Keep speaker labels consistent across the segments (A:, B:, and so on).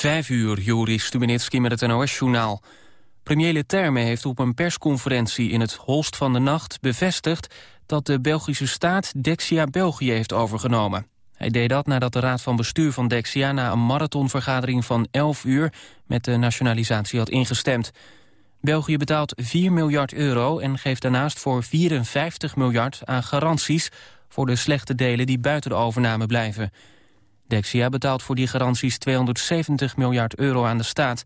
A: Vijf uur, Joris Stubenitski met het NOS-journaal. Premier Leterme heeft op een persconferentie in het holst van de nacht bevestigd dat de Belgische staat Dexia België heeft overgenomen. Hij deed dat nadat de raad van bestuur van Dexia na een marathonvergadering van 11 uur met de nationalisatie had ingestemd. België betaalt 4 miljard euro en geeft daarnaast voor 54 miljard aan garanties voor de slechte delen die buiten de overname blijven. Dexia betaalt voor die garanties 270 miljard euro aan de staat.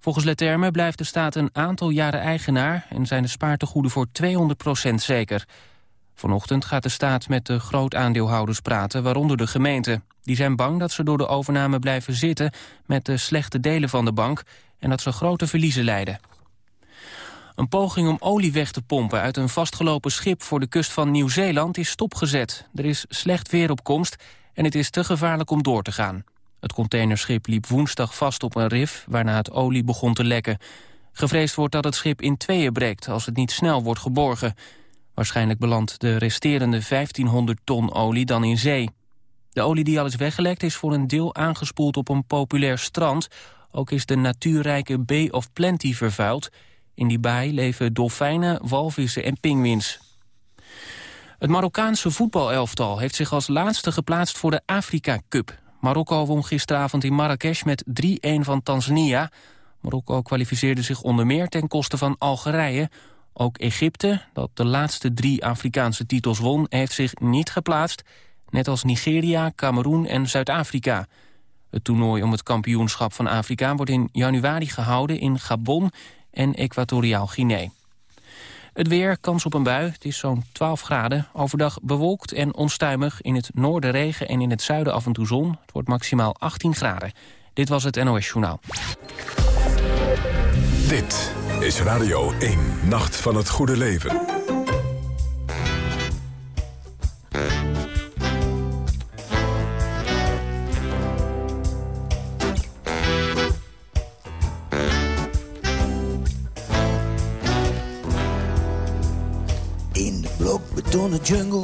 A: Volgens Leterme blijft de staat een aantal jaren eigenaar... en zijn de spaartegoeden voor 200% zeker. Vanochtend gaat de staat met de grootaandeelhouders praten, waaronder de gemeente. Die zijn bang dat ze door de overname blijven zitten met de slechte delen van de bank... en dat ze grote verliezen leiden. Een poging om olie weg te pompen uit een vastgelopen schip voor de kust van Nieuw-Zeeland is stopgezet. Er is slecht weer op komst en het is te gevaarlijk om door te gaan. Het containerschip liep woensdag vast op een rif waarna het olie begon te lekken. Gevreesd wordt dat het schip in tweeën breekt als het niet snel wordt geborgen. Waarschijnlijk belandt de resterende 1500 ton olie dan in zee. De olie die al is weggelekt is voor een deel aangespoeld op een populair strand. Ook is de natuurrijke Bay of Plenty vervuild. In die baai leven dolfijnen, walvissen en pinguïns. Het Marokkaanse voetbalelftal heeft zich als laatste geplaatst voor de Afrika Cup. Marokko won gisteravond in Marrakesh met 3-1 van Tanzania. Marokko kwalificeerde zich onder meer ten koste van Algerije. Ook Egypte, dat de laatste drie Afrikaanse titels won, heeft zich niet geplaatst. Net als Nigeria, Cameroen en Zuid-Afrika. Het toernooi om het kampioenschap van Afrika wordt in januari gehouden in Gabon en Equatoriaal Guinea. Het weer, kans op een bui, het is zo'n 12 graden. Overdag bewolkt en onstuimig, in het noorden regen en in het zuiden af en toe zon. Het wordt maximaal 18 graden. Dit was het NOS Journaal.
B: Dit is Radio 1, Nacht van het Goede Leven.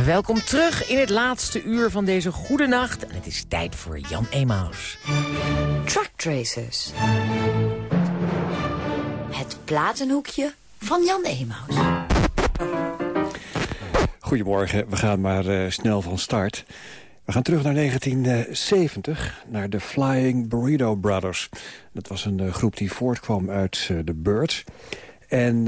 C: Welkom terug in het laatste uur van deze goede nacht. En het is tijd voor Jan Emaus.
D: Truck Tracers. Het platenhoekje van Jan Emaus.
E: Goedemorgen, we gaan maar uh, snel van start. We gaan terug naar 1970, naar de Flying Burrito Brothers. Dat was een uh, groep die voortkwam uit uh, de Birds. En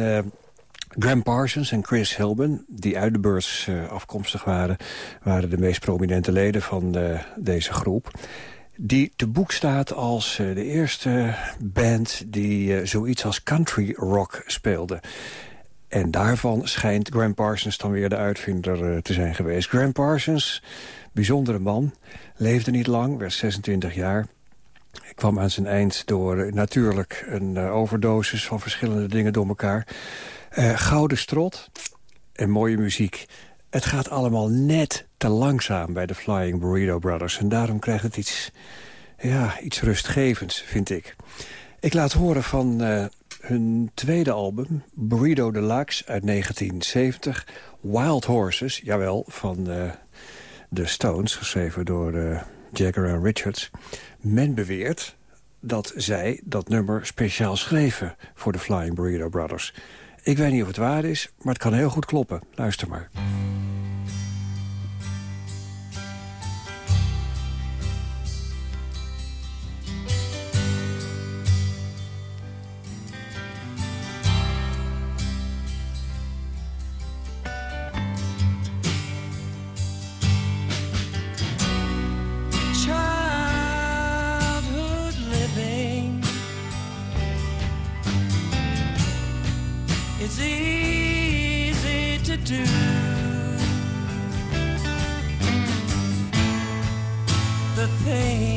E: Graham Parsons en Chris Hilben, die uit de beurs uh, afkomstig waren... waren de meest prominente leden van uh, deze groep. Die te boek staat als uh, de eerste band die zoiets als country rock speelde. En daarvan schijnt Graham Parsons dan weer de uitvinder te zijn geweest. Graham Parsons, bijzondere man, leefde niet lang, werd 26 jaar... Ik kwam aan zijn eind door natuurlijk een overdosis van verschillende dingen door elkaar. Uh, gouden strot en mooie muziek. Het gaat allemaal net te langzaam bij de Flying Burrito Brothers. En daarom krijgt het iets, ja, iets rustgevends, vind ik. Ik laat horen van uh, hun tweede album, Burrito Deluxe uit 1970. Wild Horses, jawel, van uh, de Stones, geschreven door Jagger en Richards. Men beweert dat zij dat nummer speciaal schreven voor de Flying Burrito Brothers. Ik weet niet of het waar is, maar het kan heel goed kloppen. Luister maar. do. The thing.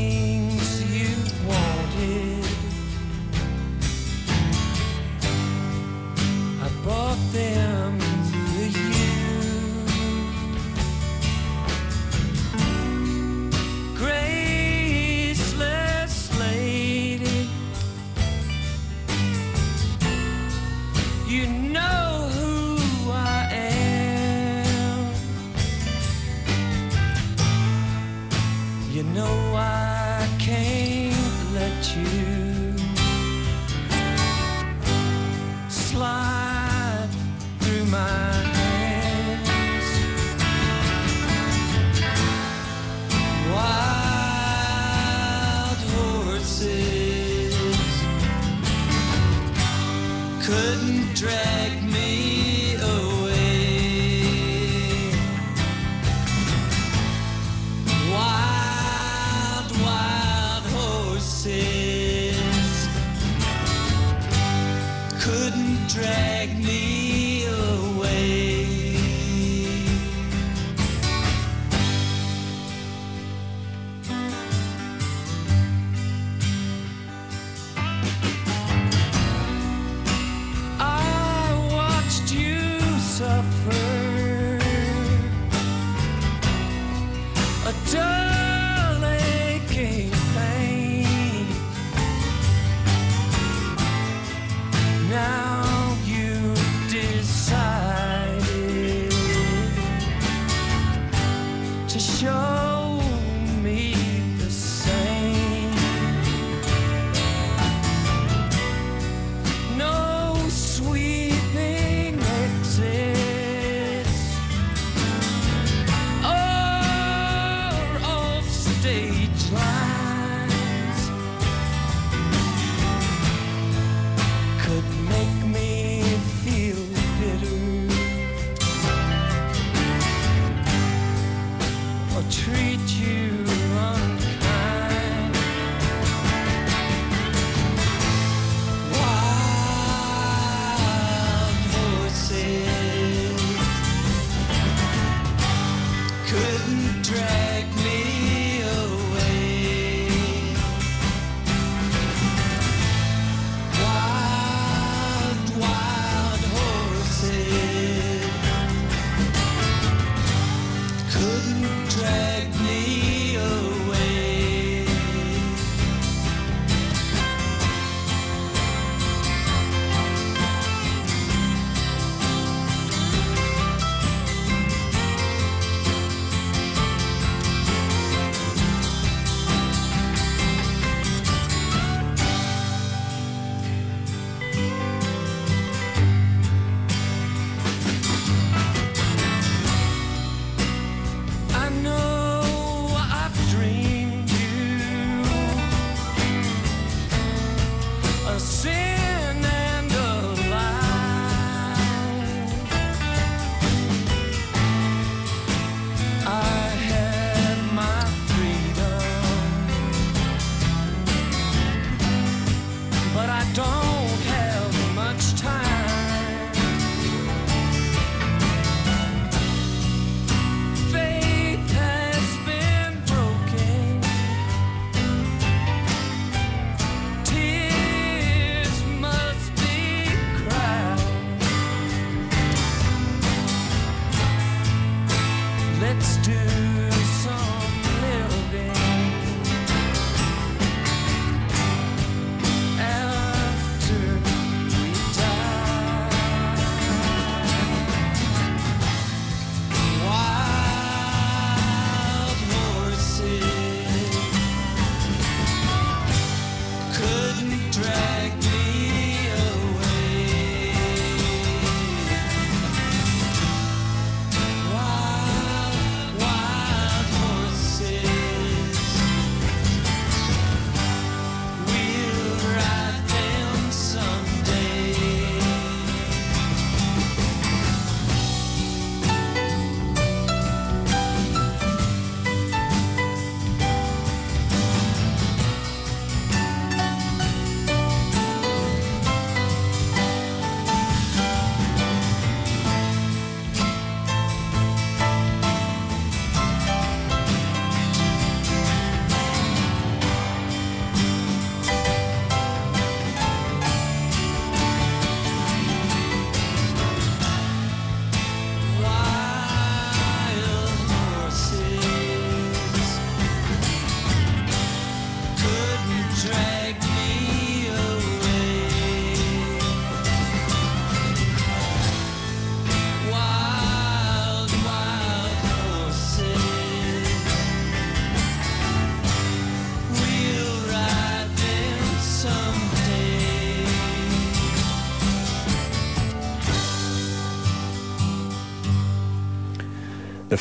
E: let's do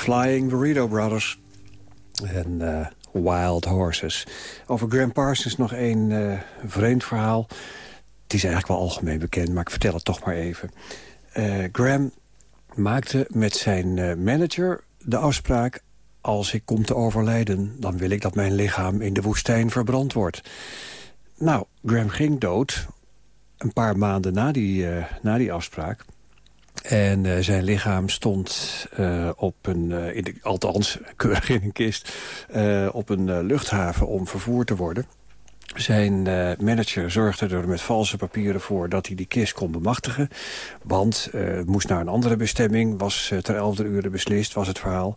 E: Flying Burrito Brothers en Wild Horses. Over Graham Parsons nog een vreemd verhaal. Het is eigenlijk wel algemeen bekend, maar ik vertel het toch maar even. Graham maakte met zijn manager de afspraak... als ik kom te overlijden, dan wil ik dat mijn lichaam in de woestijn verbrand wordt. Nou, Graham ging dood een paar maanden na die, uh, na die afspraak. En uh, zijn lichaam stond uh, op een, in de, althans keurig in een kist, op een luchthaven om vervoerd te worden. Zijn manager zorgde er met valse papieren voor dat hij die kist kon bemachtigen. Want het moest naar een andere bestemming, was ter elfde uur beslist, was het verhaal.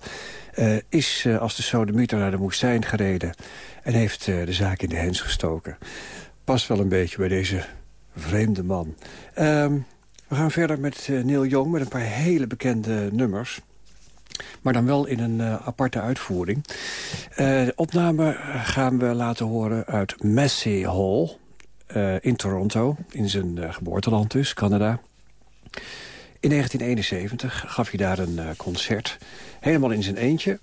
E: is als de sodemieter naar de woestijn gereden en heeft de zaak in de hens gestoken. Past wel een beetje bij deze vreemde man. Ehm, we gaan verder met uh, Neil Young met een paar hele bekende nummers. Maar dan wel in een uh, aparte uitvoering. Uh, opname gaan we laten horen uit Massey Hall in Toronto. In zijn geboorteland dus, Canada. In 1971 gaf hij daar een concert. Helemaal in zijn eentje.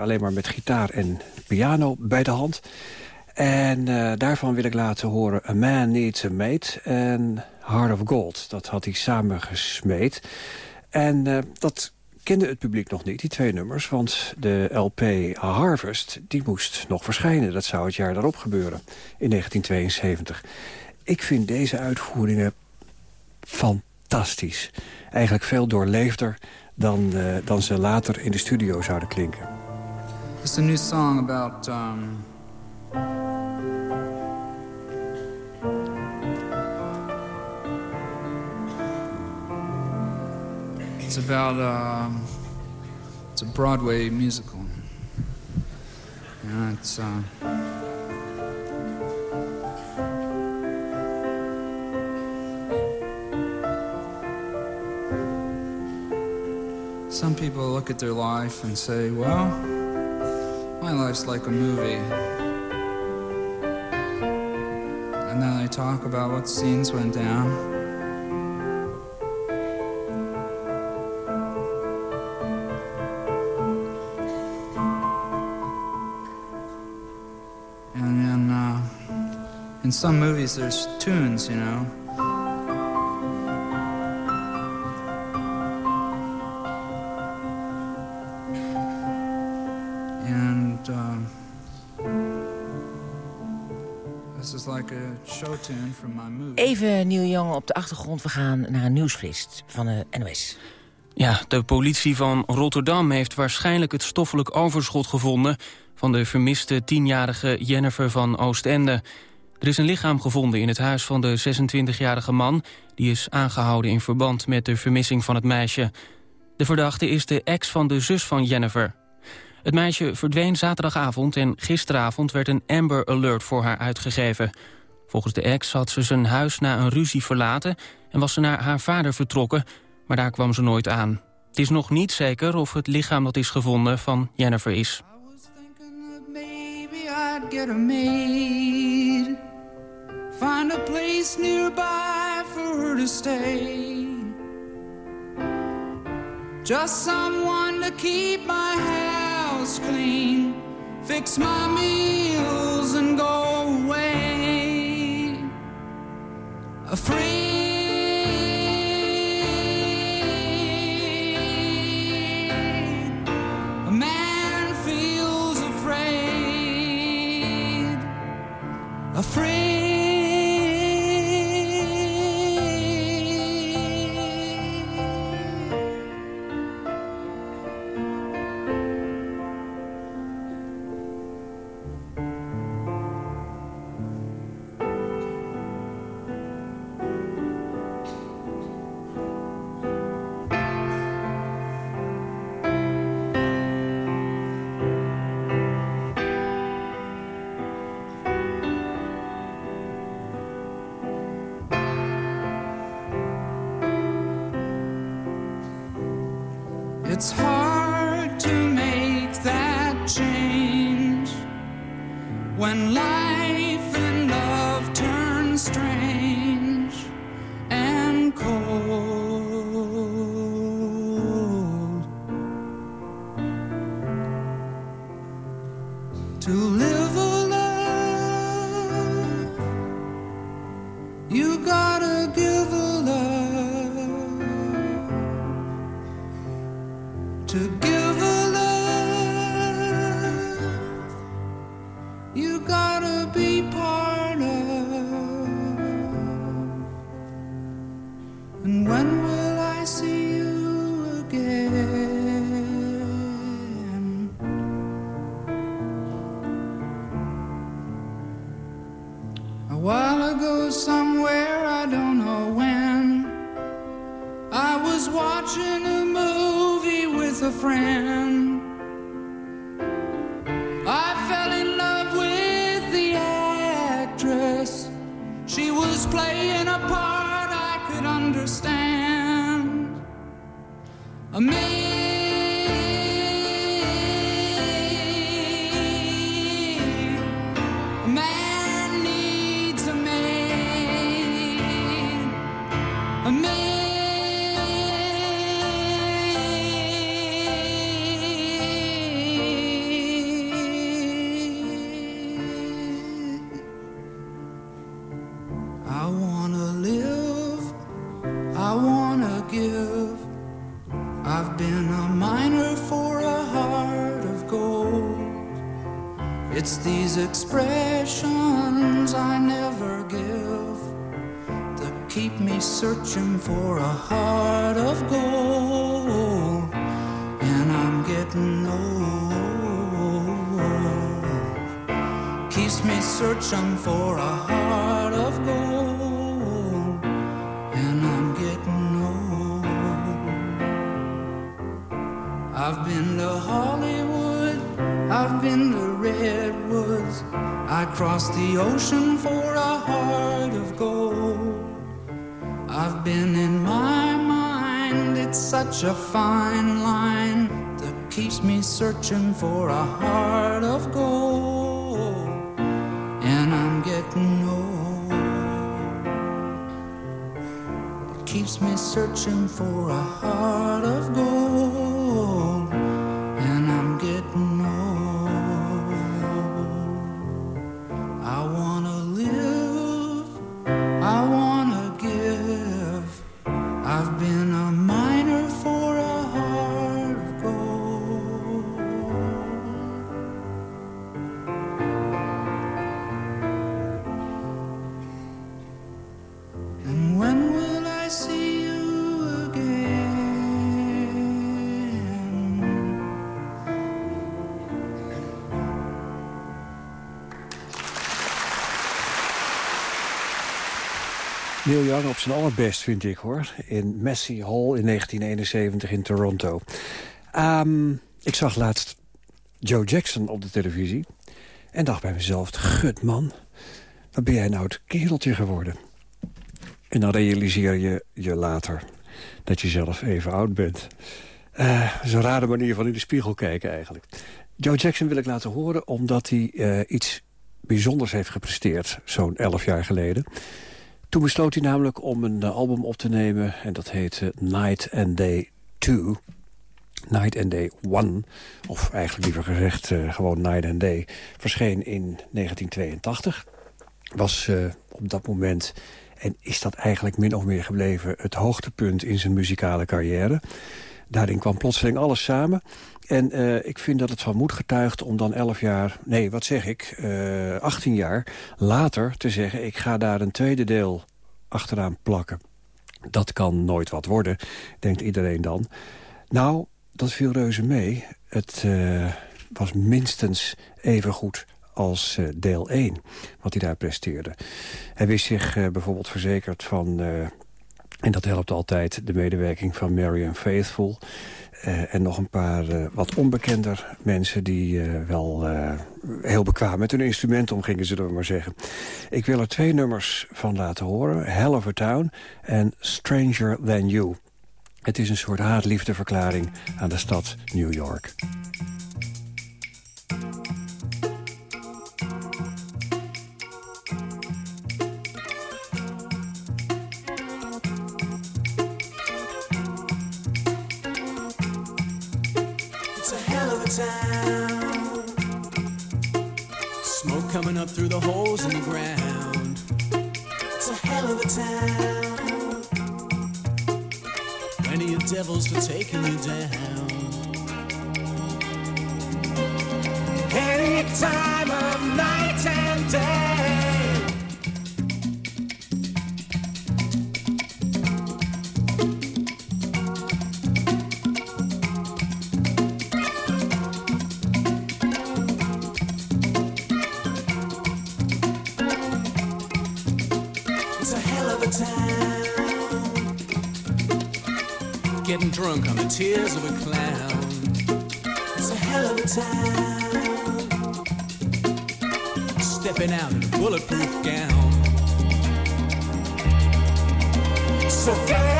E: alleen maar met gitaar en piano bij de hand. En uh, daarvan wil ik laten horen A Man Needs a Mate en Heart of Gold. Dat had hij samen gesmeed. En uh, dat kende het publiek nog niet, die twee nummers. Want de LP Harvest, die moest nog verschijnen. Dat zou het jaar daarop gebeuren, in 1972. Ik vind deze uitvoeringen fantastisch. Eigenlijk veel doorleefder dan, uh, dan ze later in de studio zouden klinken.
F: It's a new song about... Um... It's about um, it's a Broadway musical. Yeah, it's uh, some people look at their life and say, "Well, my life's like a movie." And then they talk about what scenes went down. In some movies there's tunes, you know. And um, this is like a show tune from my movie.
C: Even Neil Young op de achtergrond. We gaan naar een nieuwsfrist van de NOS.
A: Ja, de politie van Rotterdam heeft waarschijnlijk het stoffelijk overschot gevonden... van de vermiste tienjarige Jennifer van Oostende. Er is een lichaam gevonden in het huis van de 26-jarige man... die is aangehouden in verband met de vermissing van het meisje. De verdachte is de ex van de zus van Jennifer. Het meisje verdween zaterdagavond en gisteravond werd een Amber Alert voor haar uitgegeven. Volgens de ex had ze zijn huis na een ruzie verlaten... en was ze naar haar vader vertrokken, maar daar kwam ze nooit aan. Het is nog niet zeker of het lichaam dat is gevonden van Jennifer is. Find a place nearby for her to stay. Just someone to keep my house clean, fix my meals and go away. Afraid. afraid
F: playing a part I could understand. A man, crossed the ocean for a heart of gold. I've been in my mind, it's such a fine line that keeps me searching for a heart of gold. And I'm getting old. It keeps me searching for a heart of gold.
E: Neil Young op zijn allerbest, vind ik, hoor. In Massey Hall in 1971 in Toronto. Ehm, ik zag laatst Joe Jackson op de televisie. En dacht bij mezelf, gut man, wat ben jij nou het kereltje geworden? En dan realiseer je je later dat je zelf even oud bent. Eh, dat is een rare manier van in de spiegel kijken eigenlijk. Joe Jackson wil ik laten horen omdat hij eh, iets bijzonders heeft gepresteerd... zo'n elf jaar geleden. Toen besloot hij namelijk om een eh, album op te nemen... en dat heette Night and Day 2. Night and Day 1, of eigenlijk liever gezegd eh, gewoon Night and Day... verscheen in 1982. Was eh, op dat moment, en is dat eigenlijk min of meer gebleven... het hoogtepunt in zijn muzikale carrière. Daarin kwam plotseling alles samen... En eh, ik vind dat het van moed getuigt om dan 11 jaar... nee, wat zeg ik, eh 18 jaar later te zeggen... ik ga daar een tweede deel achteraan plakken. Dat kan nooit wat worden, denkt iedereen dan. Nou, dat viel reuze mee. Het eh, was minstens even goed als deel 1, wat hij daar presteerde. Hij wist zich bijvoorbeeld verzekerd van... en dat helpt altijd de medewerking van Marian Faithful... Eh, en nog een paar eh, wat onbekender mensen die eh, wel heel bekwaam met hun instrument omgingen, zullen we maar zeggen. Ik wil er twee nummers van laten horen. Hell of a Town en Stranger Than You. Het is een soort haatliefdeverklaring aan de stad New York.
G: The holes in the ground. It's a hell of a town. Plenty of devils for taking you down. Any time of night tears of a clown. It's a hell of a time. Stepping out in a bulletproof gown. So get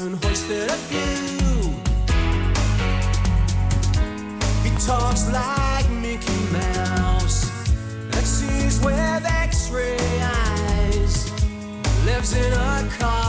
G: and hoisted a few. He talks like Mickey Mouse and sees with x ray eyes. Lives in a car.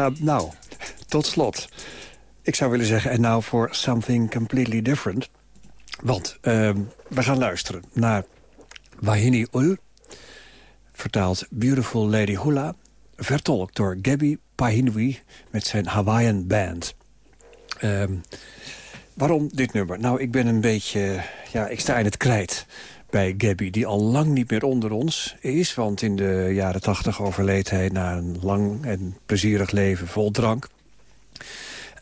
E: Uh, nou, tot slot. Ik zou willen zeggen, en nou voor something completely different. Want uh, we gaan luisteren naar Wahini Ul... vertaald Beautiful Lady Hula... vertolkt door Gabby Pahinui met zijn Hawaiian Band. Uh, waarom dit nummer? Nou, ik ben een beetje... Ja, ik sta in het krijt bij Gabby, die al lang niet meer onder ons is. Want in de jaren tachtig overleed hij na een lang en plezierig leven vol drank.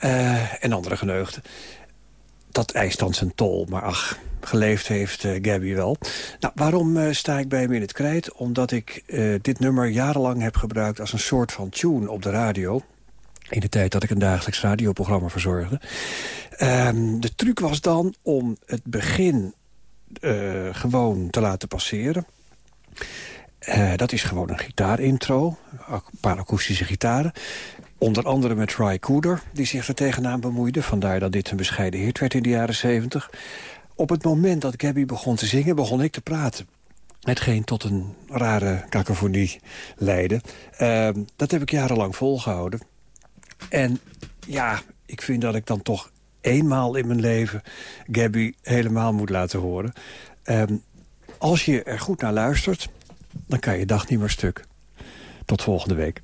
E: Uh, en andere geneugden. Dat eist dan zijn tol, maar ach, geleefd heeft uh, Gabby wel. Nou, waarom uh, sta ik bij hem in het krijt? Omdat ik dit nummer jarenlang heb gebruikt als een soort van tune op de radio. In de tijd dat ik een dagelijks radioprogramma verzorgde. Ehm, de truc was dan om het begin uh, gewoon te laten passeren. Uh, dat is gewoon een gitaarintro, een paar akoestische gitaren. Onder andere met Ry Cooder, die zich er tegenaan bemoeide. Vandaar dat dit een bescheiden hit werd in de jaren 70. Op het moment dat Gabby begon te zingen, begon ik te praten. Hetgeen tot een rare cacophonie leidde. Uh, dat heb ik jarenlang volgehouden. En ja, ik vind dat ik dan toch eenmaal in mijn leven Gabby helemaal moet laten horen. Um, als je er goed naar luistert, dan kan je dag niet meer stuk. Tot volgende week.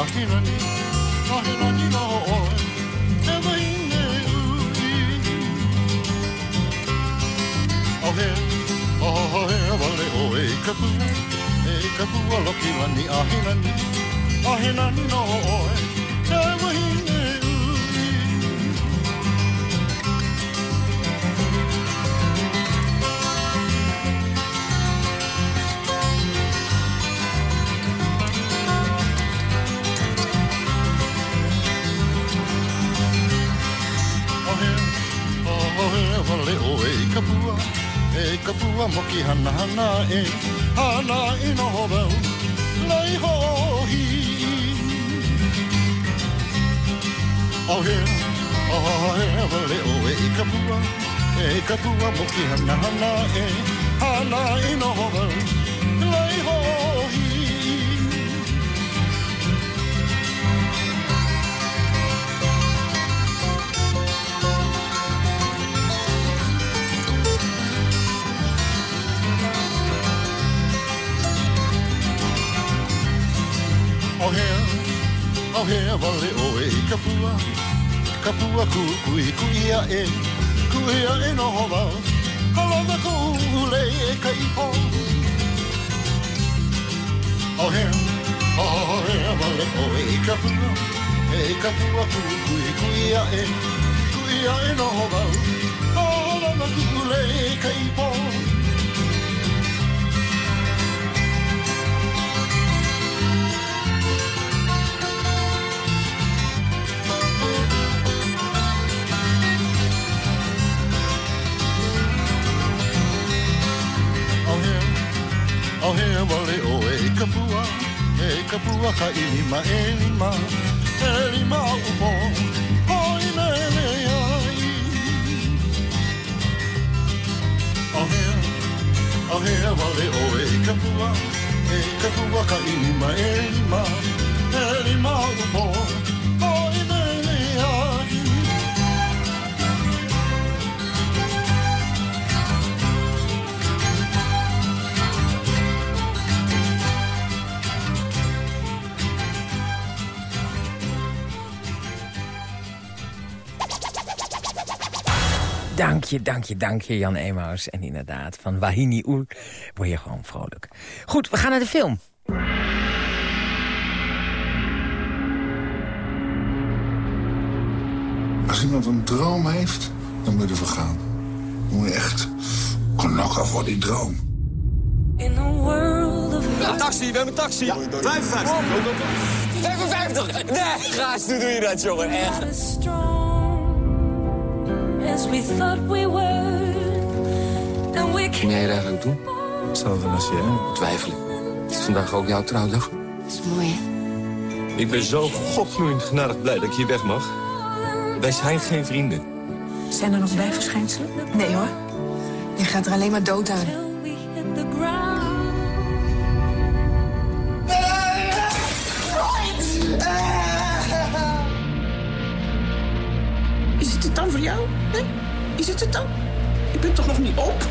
H: a hinani A hinani na ho oe E mai ne ui. O he, o ho he vale o e kapu E kapu a loki lani a hinani A hinani na ho oe kapua moki hana e. hana e. Hana i no hovau Lai hohi. Au he, au ha he Awa o e i kapua. E i kapua moki hana e. hana e. Hana i no hovau Oh he a vale o e i ka pua Ka pua ku kui kuia e Kuia e no hova Ka lona ko ule e ka i po. Ao he Ao he a vale e i ka pua E i ka pua ku kui kuia e Kuia e no hova Ka lona ku ule e ka po. He wale o e kapua, e kapua ka i lima e lima, e lima upo, o i mele ai. O he, o he wale o e kapua, e kapua ka i lima e lima, e lima upo,
C: Dank je, dank je, dank je, Jan Emaus. En inderdaad, van Wahini Oel word je gewoon vrolijk. Goed, we gaan naar de film.
I: Als iemand een droom heeft, dan moet je ervoor gaan. Dan moet je echt knokken voor die droom.
G: In a world of
J: Ja, taxi, we hebben een taxi. 55. 55! Nee, gaas, hoe doe je dat, jongen? Echt.
G: As we thought we were. And we
J: Ging jij het eigenlijk doen? Hetzelfde als je, Twijfel ik. Het is vandaag ook jouw trouwdag.
D: Dat is mooi, hè?
J: Ik ben zo godgloeiend genadig blij dat ik hier weg mag. Wij zijn geen vrienden.
K: Zijn er nog bijverschijnselen? Nee hoor. Je gaat er alleen maar dood aan. Voor jou? Nee? Is het het dan? Ik ben toch nog niet op?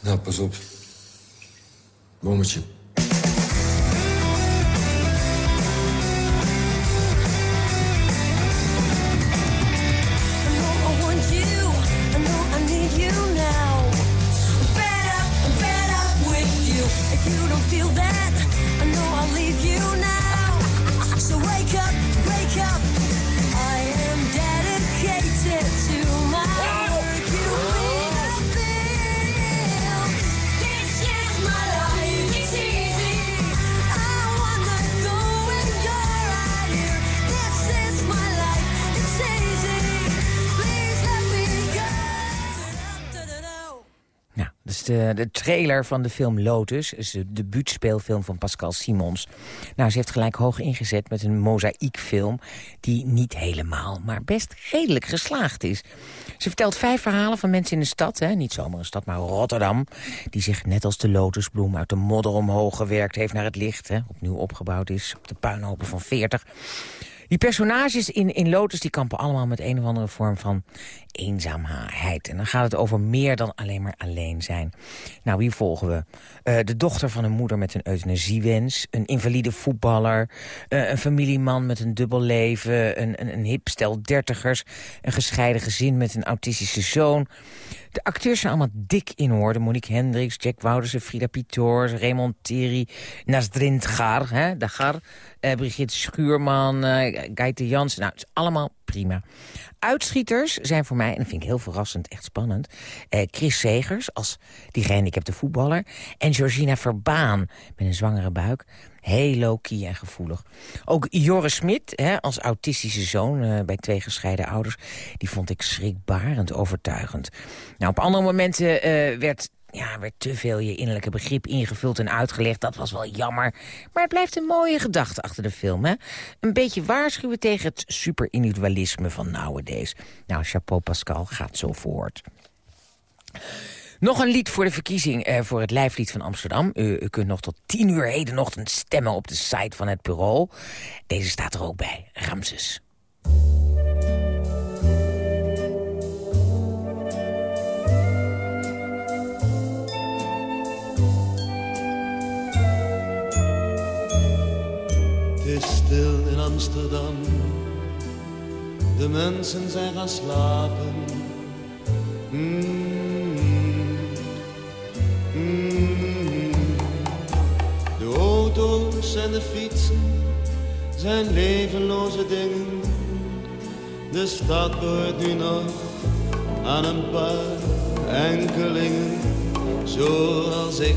J: Nou, pas op. Bommetje.
G: Is
C: de, trailer van de film Lotus. Is de debuutspeelfilm van Pascal Simons. Nou, ze heeft gelijk hoog ingezet met een mozaïekfilm... die niet helemaal, maar best redelijk geslaagd is. Ze vertelt vijf verhalen van mensen in de stad. Hè, niet zomaar een stad, maar Rotterdam. Die zich net als de lotusbloem uit de modder omhoog gewerkt heeft naar het licht. Hè, opnieuw opgebouwd is op de puinhopen van 40. Die personages in, in Lotus die kampen allemaal met een of andere vorm van eenzaamheid. En dan gaat het over meer dan alleen maar alleen zijn. Nou, wie volgen we? Eh, de dochter van een moeder met een euthanasiewens. Een invalide voetballer. eh, een familieman met een dubbel leven. Een, een, een hip dertigers. Een gescheiden gezin met een autistische zoon. De acteurs zijn allemaal dik in orde. Monique Hendricks, Jack Woudersen, Frida Pitoors, Raymond Thierry, Nasdrin Gar, hè, de eh, Brigitte Schuurman, eh Jans. Nou, het is allemaal prima. Uitschieters zijn voor mij, en dat vind ik heel verrassend, echt spannend... eh, Chris Segers als die gehandicapte voetballer... en Georgina Verbaan met een zwangere buik. Heel low-key en gevoelig. Ook Joris Smit, hè, als autistische zoon eh, bij twee gescheiden ouders... die vond ik schrikbarend overtuigend. Nou, op andere momenten eh, werd ja, werd te veel je innerlijke begrip ingevuld en uitgelegd. Dat was wel jammer. Maar het blijft een mooie gedachte achter de film. Hè? Een beetje waarschuwen tegen het superindividualisme van nowadays. Nou, chapeau Pascal gaat zo voort. Nog een lied voor de verkiezing eh, voor het lijflied van Amsterdam. U, u kunt nog tot tien uur hedenochtend stemmen op de site van het bureau. Deze staat er ook bij, Ramses.
L: Is stil in Amsterdam. De mensen zijn gaan slapen. Mm. Mm. De auto's en de fietsen zijn levenloze dingen. De stad behoort nu nog aan een paar enkelingen. Zoals ik,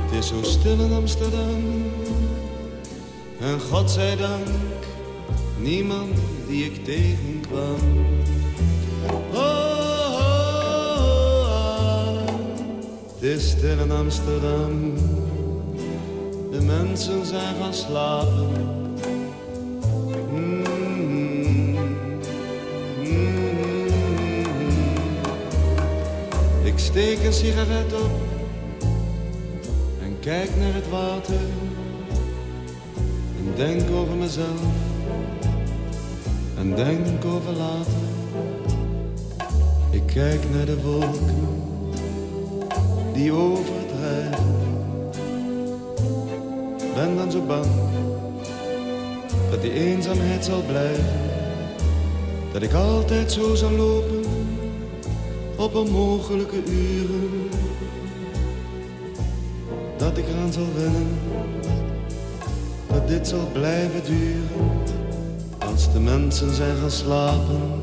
L: Het is zo stil in Amsterdam. En God zij dank, niemand die ik tegenkwam. Oh, oh, oh, het is stil in Amsterdam. De mensen zijn gaan slapen. Steek een sigaret op en kijk naar het water. En Denk over mezelf en denk over later. Ik kijk naar de wolken die overdrijven. Ben dan zo bang dat die eenzaamheid zal blijven. Dat ik altijd zo zal lopen op onmogelijke uren. Dat ik eraan zal wennen, dat dit zal blijven duren. Als de mensen zijn gaan slapen.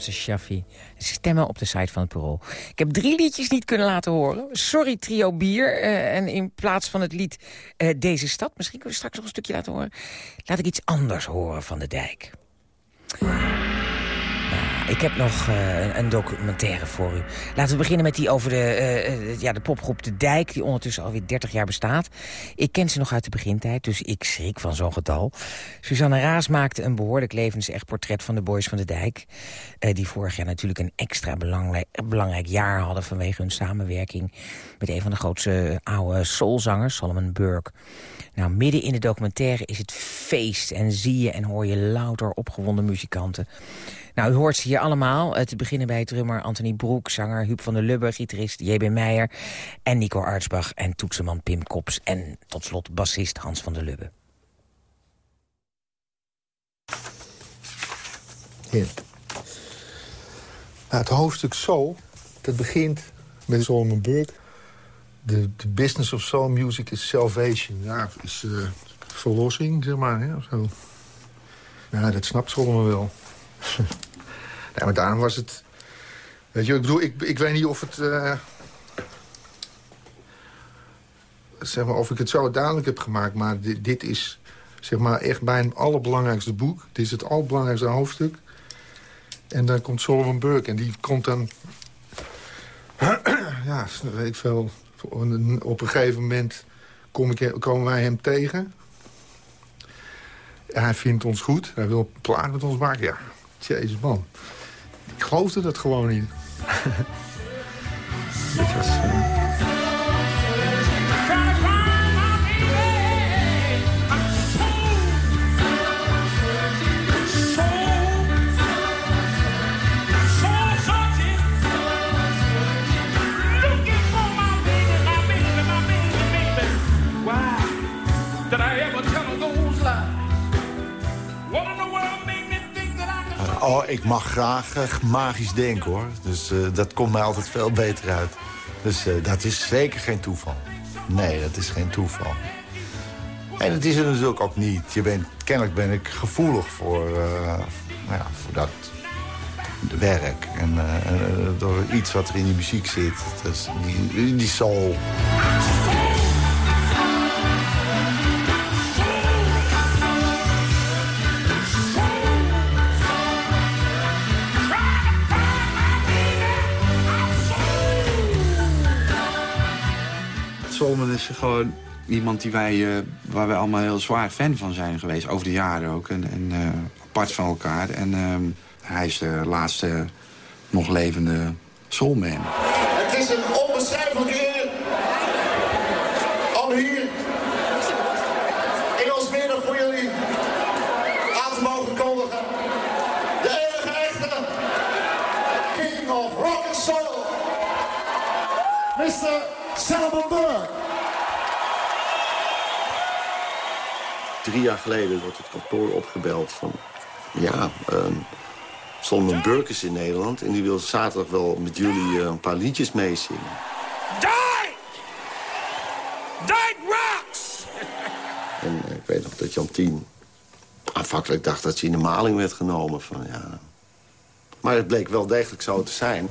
C: Shaffi. Stemmen op de site van het Parool. Ik heb drie liedjes niet kunnen laten horen. Sorry, Trio Bier. eh, en in plaats van het lied eh, Deze Stad... misschien kunnen we straks nog een stukje laten horen... laat ik iets anders horen van de dijk. Ik heb nog eh, een- documentaire voor u. Laten we beginnen met die over de, eh, eh, ja, de popgroep De Dijk... die ondertussen alweer 30 jaar bestaat. Ik ken ze nog uit de begintijd, dus ik schrik van zo'n getal. Suzanne Raas maakte een behoorlijk levensecht portret van de Boys van de Dijk... die vorig jaar natuurlijk een extra belangrijk, belangrijk jaar hadden... vanwege hun samenwerking met een van de grootste oude soulzangers, Solomon Burke. Nou, midden in de documentaire is het feest en zie je en hoor je louter opgewonden muzikanten. Nou, u hoort ze hier allemaal. Te beginnen bij drummer Anthony Broek, zanger Huub van der Lubbe, gitarist J.B. Meijer... en Nico Artsbach en toetsenman Pim Kops. En tot slot bassist Hans van der Lubbe.
I: Hier. Nou, het hoofdstuk Soul, dat begint met Solomon Burke. The business of soul music is salvation. Ja, is eh, verlossing, zeg maar. Hè, of zo. Ja, dat snapt Solomon wel. ja, maar daarom was het... Weet je, ik bedoel, ik, ik weet niet of het... eh, zeg maar, of ik het zo duidelijk heb gemaakt, maar dit, dit is zeg maar echt mijn allerbelangrijkste boek. Dit is het allerbelangrijkste hoofdstuk. En dan komt Solomon Burke en die komt dan... ja, weet ik veel. Op een gegeven moment kom ik, komen wij hem tegen. Hij vindt ons goed. Hij wil een plaat met ons maken. Ja, jezus man. Ik geloofde dat gewoon niet. Was...
M: Oh, ik mag graag eh, magisch denken, hoor. Dus eh, dat komt mij altijd veel beter uit. Dus eh, dat is zeker geen toeval. Nee, dat is geen toeval. En het is er natuurlijk ook niet. Je bent, kennelijk ben ik gevoelig voor, nou ja, voor dat werk. En door iets wat er in die muziek zit. Dus die, die soul.
N: Solomon is gewoon iemand die wij, eh, waar wij allemaal heel zwaar fan van zijn geweest. Over de jaren ook. En, en eh, apart van elkaar. En ehm, hij is de laatste nog levende soulman.
H: Het is een onbeschrijfelijke eer om hier in ons midden voor jullie aan te mogen kondigen. De enige echte King of Rock and Soul, Mr. Solomon Burke.
O: Drie jaar geleden wordt het kantoor opgebeld van... ja, ehm Solomon Burke is in Nederland... en die wil zaterdag wel met jullie eh, een paar liedjes meezingen.
G: Die! Die rocks!
O: En eh, ik weet nog dat Jantien aanvankelijk dacht dat ze in de maling werd genomen. Van, ja. Maar het bleek wel degelijk zo te zijn.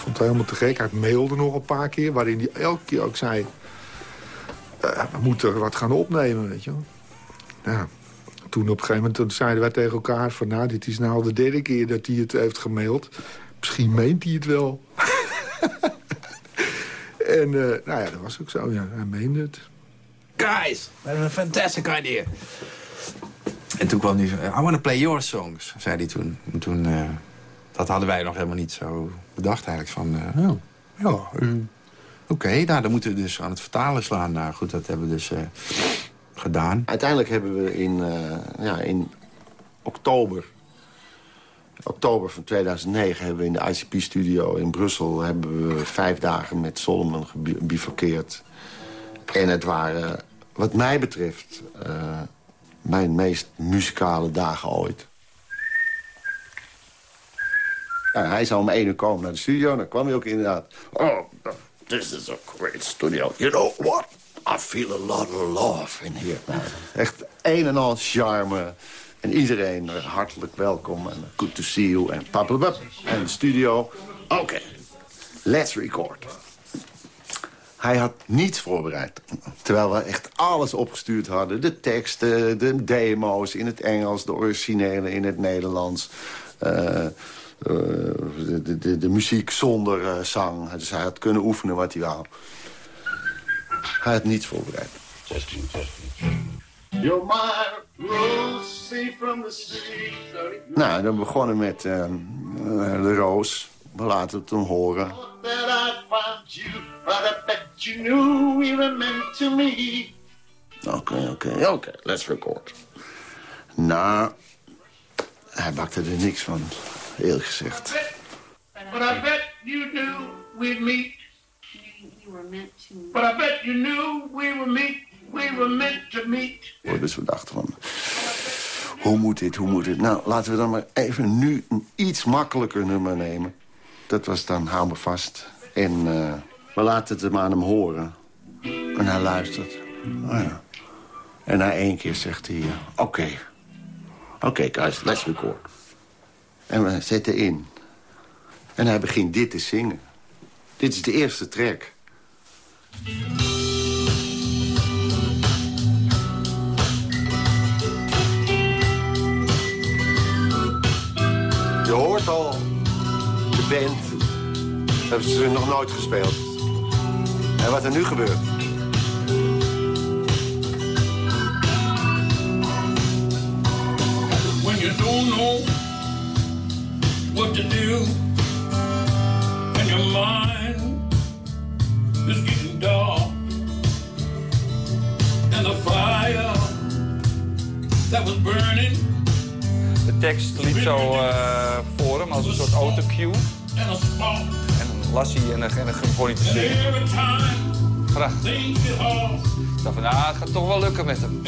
I: Vond het helemaal te gek. Hij mailde nog een paar keer, waarin hij elke keer ook zei... eh, we moeten wat gaan opnemen, weet je wel. Ja. Toen op een gegeven moment zeiden wij tegen elkaar... van nou, dit is nou de derde keer dat hij het heeft gemaild. Misschien meent hij het wel. en eh, nou ja, dat was ook zo, ja. Hij meende het.
N: Guys, we hebben een fantastic idea. En toen kwam hij, I want to play your songs, zei hij toen. En toen eh, dat hadden wij nog helemaal niet zo bedacht eigenlijk. Van, eh, oh, ja, eh, oké, nou, dan moeten we dus aan het vertalen slaan. Nou goed, dat hebben we dus eh, gedaan.
O: Uiteindelijk hebben we in, eh, ja, in oktober... Oktober van 2009 hebben we in de ICP-studio in Brussel... hebben we vijf dagen met Solomon gebivakkeerd. En het waren, wat mij betreft, eh, mijn meest muzikale dagen ooit. Hij zou om één uur komen naar de studio. En dan kwam hij ook inderdaad. Oh, this is a great studio. You know what? I feel a lot of love in here. Echt een en al charme. En iedereen eh, hartelijk welkom. En good to see you. En papelbap. En studio. Oké, let's record. Hij had niets voorbereid. Terwijl we echt alles opgestuurd hadden. De teksten, de demo's in het Engels, de originele in het Nederlands. eh, eh, de, de, de muziek zonder eh, zang. Dus hij had kunnen oefenen wat hij wou. Hij had niets voorbereid.
P: You're my rose from the street.
O: Nou, dan begonnen met eh, eh, de roos. We laten het hem horen.
P: That I found you, but I bet you knew we were meant to meet.
O: Oké, oké, oké, let's record. Nou, hij bakte er niks van, eerlijk gezegd.
P: But I bet you knew we'd meet. But I bet you knew we were meet. We were meant to meet.
O: Dus we dachten van, hoe moet dit, hoe moet dit? Nou, laten we dan maar even nu een iets makkelijker nummer nemen. Dat was dan Hou me vast. En eh, we laten het hem aan hem horen. En hij luistert. Oh ja. En na één keer zegt hij, eh, oké. Oké, guys, let's record. En we zetten in. En hij begint dit te zingen. Dit is de eerste track. Je hoort al, de band hebben ze nog nooit gespeeld. En wat er nu gebeurt.
P: When you don't know what to do, and your mind is getting dark, and the fire that was burning
Q: De tekst liep zo eh, voor hem als een soort autocue. En dan las hij en dan en dan begon hij te zingen. Prachtig. Ik dacht van, nou, het gaat toch wel lukken met hem.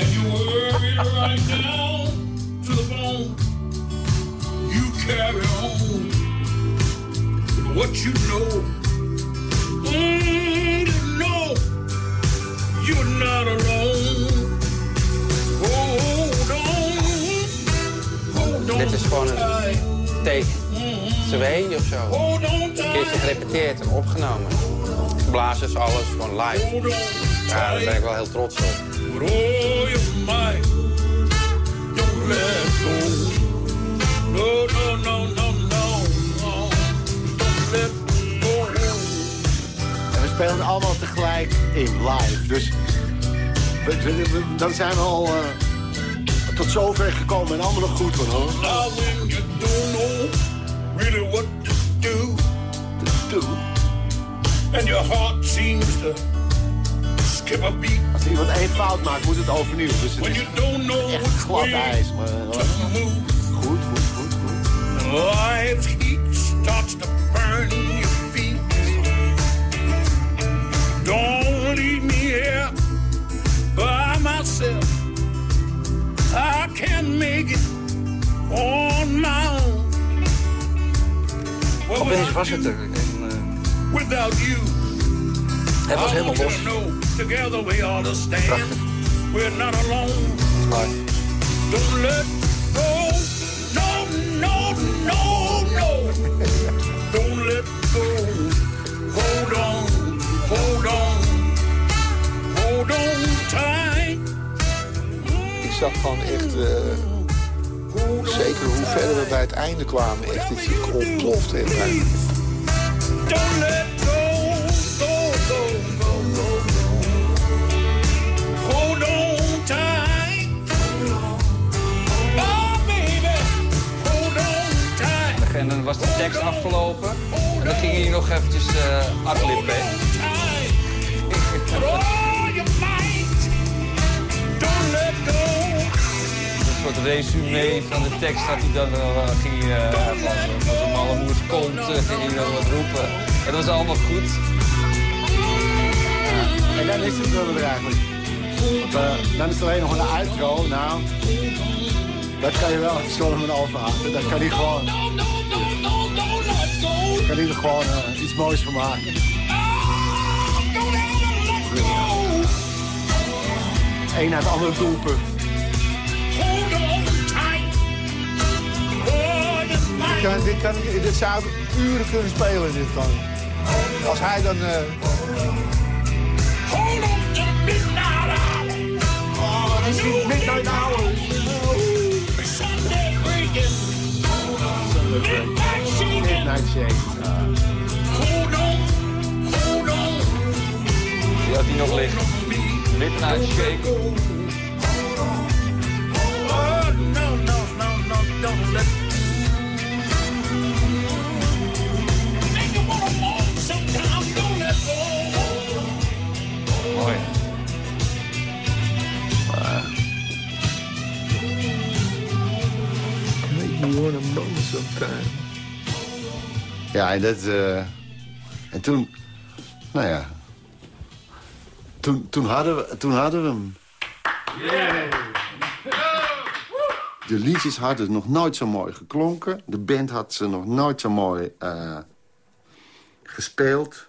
P: Carry on what you know. Mm, you know you're not alone. Hold on, hold on
Q: Dit is gewoon een take 2 of zo. Een keertje gerepeteerd en opgenomen. Blazers, alles, gewoon live. Ja, daar ben ik wel heel trots op.
P: No, no, no, no, no, no. Don't let go.
O: En we spelen allemaal tegelijk in, live. Dus we, we- we- dan zijn we al eh, tot zover gekomen en allemaal nog goed. Hoor.
P: Now when you don't know really what to do,
O: do.
P: and your heart seems to skip a beat.
O: Als iemand één fout maakt, moet het overnieuw. Dus het
P: When
O: is
P: you don't know
O: echt glad ijs. Maar,
P: to
O: eh, goed,
P: life's heat starts to burn your feet. Don't leave me here by myself. I can't make it on my own. Well,
Q: Opeens was het er. En, eh,
P: without you,
Q: het was helemaal los.
P: together we ought to stand.
Q: Prachtig.
P: We're not alone.
Q: Don't let
P: Don't let go. Hold on, hold on. Hold on tight.
I: Ik zag gewoon echt... Eh, zeker hoe verder we bij het einde kwamen, echt dit je ontplofte.
P: Don't let
Q: was de tekst afgelopen. En dan ging hij nog eventjes uh. Een soort resume van de tekst had hij dan uh, ging uh, van zijn malle moers kont uh, ging hij dan wat roepen. Het was allemaal goed.
R: En dan is het wel er eigenlijk. Dan is er alleen nog een outro. Nou, dat kan je wel het Solomon overhaken. Dat kan hij gewoon... kan hij er gewoon uh, iets moois van maken. Eén na het andere doelpunt.
I: Dit, kan, dit, kan, dit zou uren kunnen spelen, dit kan. Als hij dan... Uh...
P: Midnight hour. Sunday breaking. On.
Q: Die had hij nog liggen. Midnight shaking.
P: Oh, no, no, no, no, don't let
Q: Mooi.
I: Make me wanna moan sometime.
O: Ja, en dat... Uh, en toen... Nou ja... Toen, toen, hadden, we, toen hadden we hem. De liedjes hadden nog nooit zo mooi geklonken. De band had ze nog nooit zo mooi uh, gespeeld.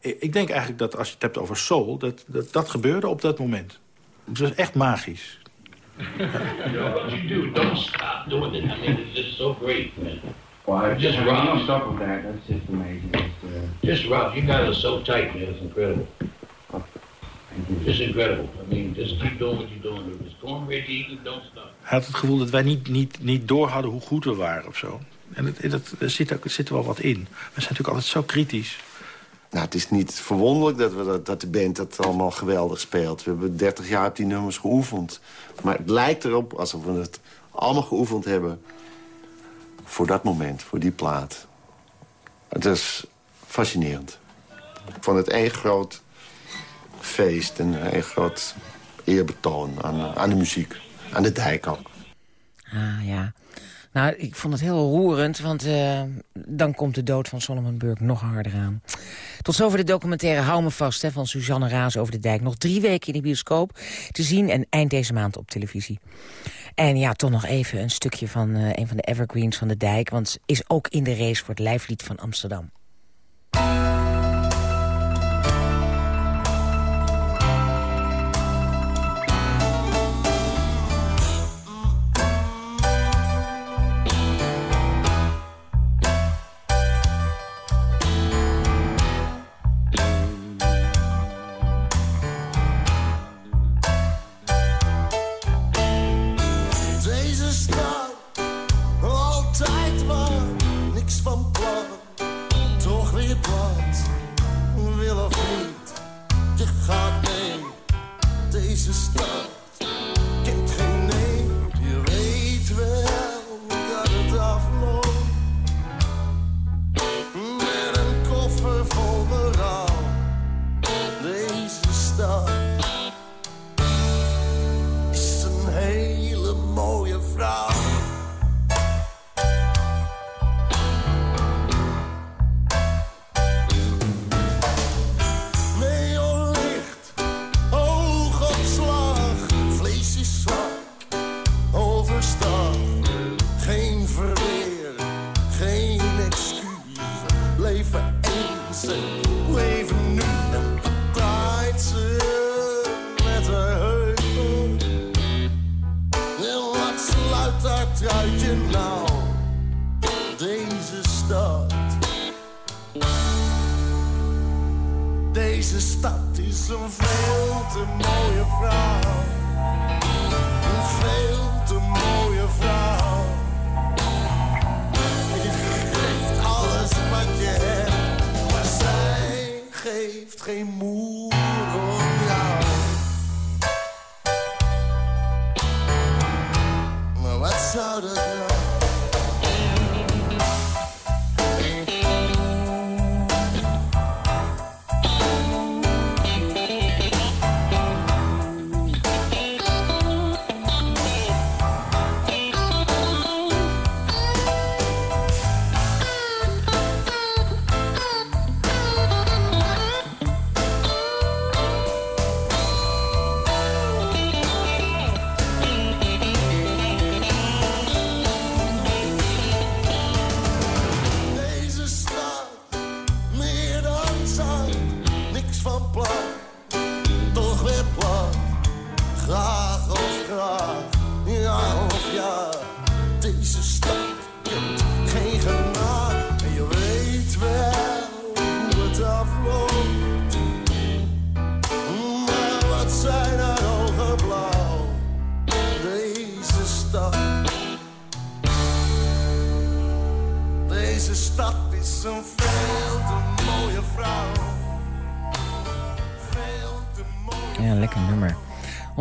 S: Ik denk eigenlijk dat als je het hebt over soul... dat dat, dat gebeurde op dat moment. Het was echt magisch.
T: What you do, don't stop doing it. I mean, it's just so great, man.
U: Well,
T: just
U: I don't stop with that. That's just amazing. Uh,
T: Just rock. You got it so tight, man. It's incredible. It's incredible. I mean, just keep doing what you're doing. It's to eat, don't stop.
S: Hij had het gevoel dat wij niet, niet, niet door hadden hoe goed we waren of zo. En het, het, er, zit ook, er zit er wel wat in. We zijn natuurlijk altijd zo kritisch.
O: Nou, het is niet verwonderlijk dat, we dat, dat de band dat allemaal geweldig speelt. We hebben 30 jaar op die nummers geoefend. Maar het lijkt erop alsof we het allemaal geoefend hebben... voor dat moment, voor die plaat. Het is fascinerend. Ik vond het één groot feest en één groot eerbetoon aan, aan de muziek. Aan de dijk ook.
H: Ah, ja. Nou, ik vond het heel roerend, want uh, dan komt de dood van Solomon Burke nog harder aan. Tot zover de documentaire Hou me vast hè, van Suzanne Raas over de dijk. Nog drie weken in de bioscoop te zien en eind deze maand op televisie. En ja, toch nog even een stukje van uh, een van de evergreens van de dijk... want is ook in de race voor het lijflied van Amsterdam.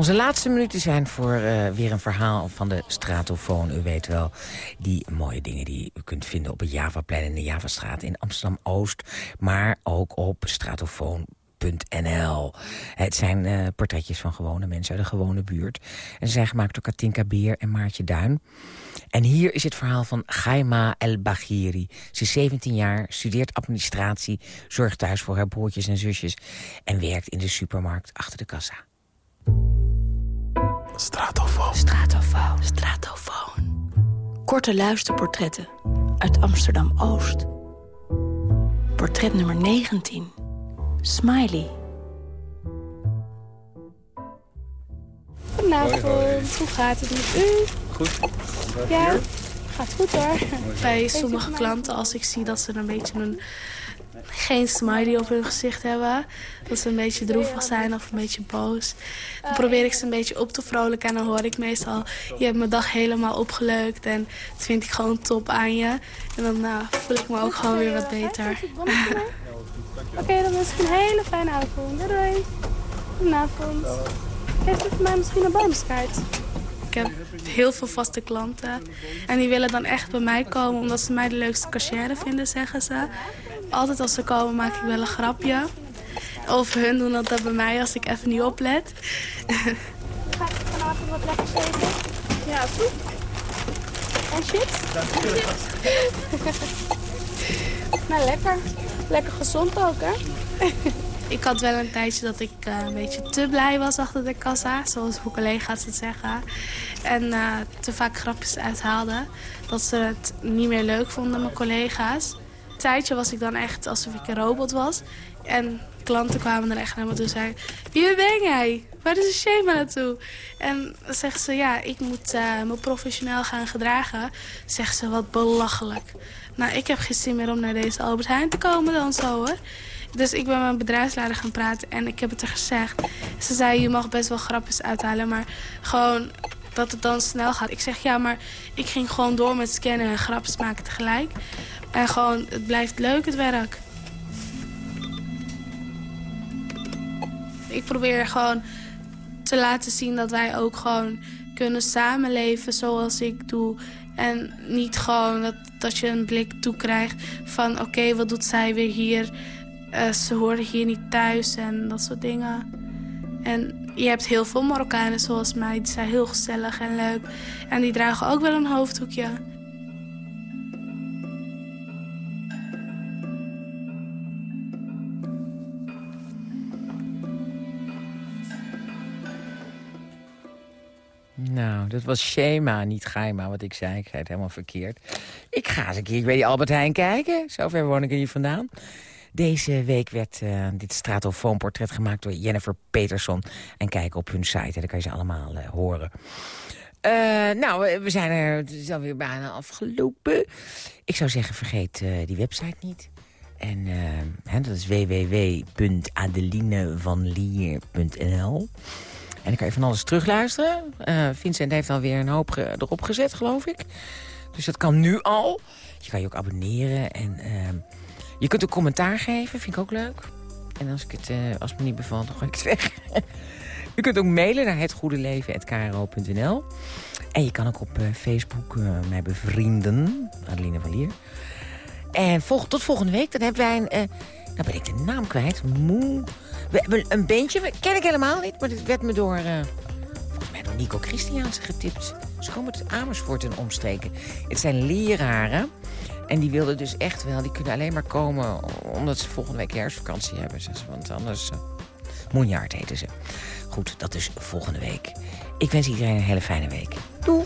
C: Onze laatste minuten zijn voor eh, weer een verhaal van de Stratofoon. U weet wel, die mooie dingen die u kunt vinden op het Javaplein in de Javastraat in Amsterdam-Oost. Maar ook op stratofoon.nl. Het zijn eh, portretjes van gewone mensen uit de gewone buurt. En ze zijn gemaakt door Katinka Beer en Maartje Duin. En hier is het verhaal van Gaima El Baghiri. Ze is 17 jaar, studeert administratie, zorgt thuis voor haar broertjes en zusjes... en werkt in de supermarkt achter de kassa.
V: Stratofoon. Stratofoon. Stratofoon. Korte luisterportretten uit Amsterdam-Oost. Portret nummer 19. Smiley.
W: Goedenavond, hoe gaat het met u?
X: Goed.
W: Ja, gaat goed hoor. Bij sommige klanten, als ik zie dat ze een beetje een, geen smiley op hun gezicht hebben... dat ze een beetje droevig zijn of een beetje boos... dan probeer ik ze een beetje op te vrolijken. En dan hoor ik meestal, je hebt mijn dag helemaal opgeleukt... en dat vind ik gewoon top aan je. En dan nou, voel ik me ook gewoon weer wat beter. Oké, dan wens ik een hele fijne avond. Doei doei. Goedenavond. Heeft u voor mij misschien een bonuskaart? Ik heb heel veel vaste klanten. En die willen dan echt bij mij komen omdat ze mij de leukste cashier vinden, zeggen ze. Altijd als ze komen maak ik wel een grapje. Of hun doen dat dan bij mij als ik even niet oplet. Ga ik vanavond wat lekker eten? Ja, goed. En chips? nou, lekker. Lekker gezond ook, hè? Ik had wel een tijdje dat ik eh, een beetje te blij was achter de kassa. Zoals mijn collega's het zeggen. En eh, te vaak grapjes uithaalde. Dat ze het niet meer leuk vonden, mijn collega's. Tijdje was ik dan echt alsof ik een robot was. En klanten kwamen er echt naar me toe en zeiden... Wie ben jij? Waar is de schema naartoe? En dan zegt ze, ja, ik moet eh, me professioneel gaan gedragen. Zegt ze, wat belachelijk. Nou, ik heb geen zin meer om naar deze Albert Heijn te komen dan zo, hoor. Dus ik ben met mijn bedrijfsleider gaan praten en ik heb het er gezegd. Ze zei, je mag best wel grapjes uithalen, maar gewoon dat het dan snel gaat. Ik zeg, ja, maar ik ging gewoon door met scannen en grapjes maken tegelijk. En gewoon, het blijft leuk, het werk. Ik probeer gewoon te laten zien dat wij ook gewoon kunnen samenleven zoals ik doe. En niet gewoon dat, dat je een blik toekrijgt van... oké, wat doet zij weer hier? Eh, ze horen hier niet thuis en dat soort dingen. En je hebt heel veel Marokkanen zoals mij. Die zijn heel gezellig en leuk. En die dragen ook wel een hoofddoekje.
C: Nou, dat was Shema, niet Gaima, wat ik zei. Ik zei het helemaal verkeerd. Ik ga eens een keer bij die Albert Heijn kijken. Zover woon ik er vandaan. Deze week werd uh, dit stratofoonportret gemaakt door Jennifer Peterson. En kijk op hun site, daar kan je ze allemaal uh, horen. Uh, nou, we zijn er, is alweer bijna afgelopen. Ik zou zeggen, vergeet die website niet. En hè, dat is www.adelinevanlier.nl En dan kan je van alles terugluisteren. Uh, Vincent heeft alweer een hoop erop gezet, geloof ik. Dus dat kan nu al. Je kan je ook abonneren en ehm, je kunt ook commentaar geven, vind ik ook leuk. En als, ik het, uh, als me niet bevalt, dan gooi ik het weg. je kunt ook mailen naar hetgoedeleven.kro.nl. En je kan ook op uh, Facebook mij bevrienden, Adeline Valier. En vol tot volgende week, dan hebben wij een... nou ben ik de naam kwijt. Moe. We hebben een beentje, ken ik helemaal niet, maar dit werd me door... mij door Nico Christiaanse getipt. Ze komen uit Amersfoort en omstreken. Het zijn leraren. En die wilden dus echt wel, die kunnen alleen maar komen... omdat ze volgende week herfstvakantie hebben. Want anders... Uh, Moenjaard heten ze. Goed, dat is volgende week. Ik wens iedereen een hele fijne week. Doei!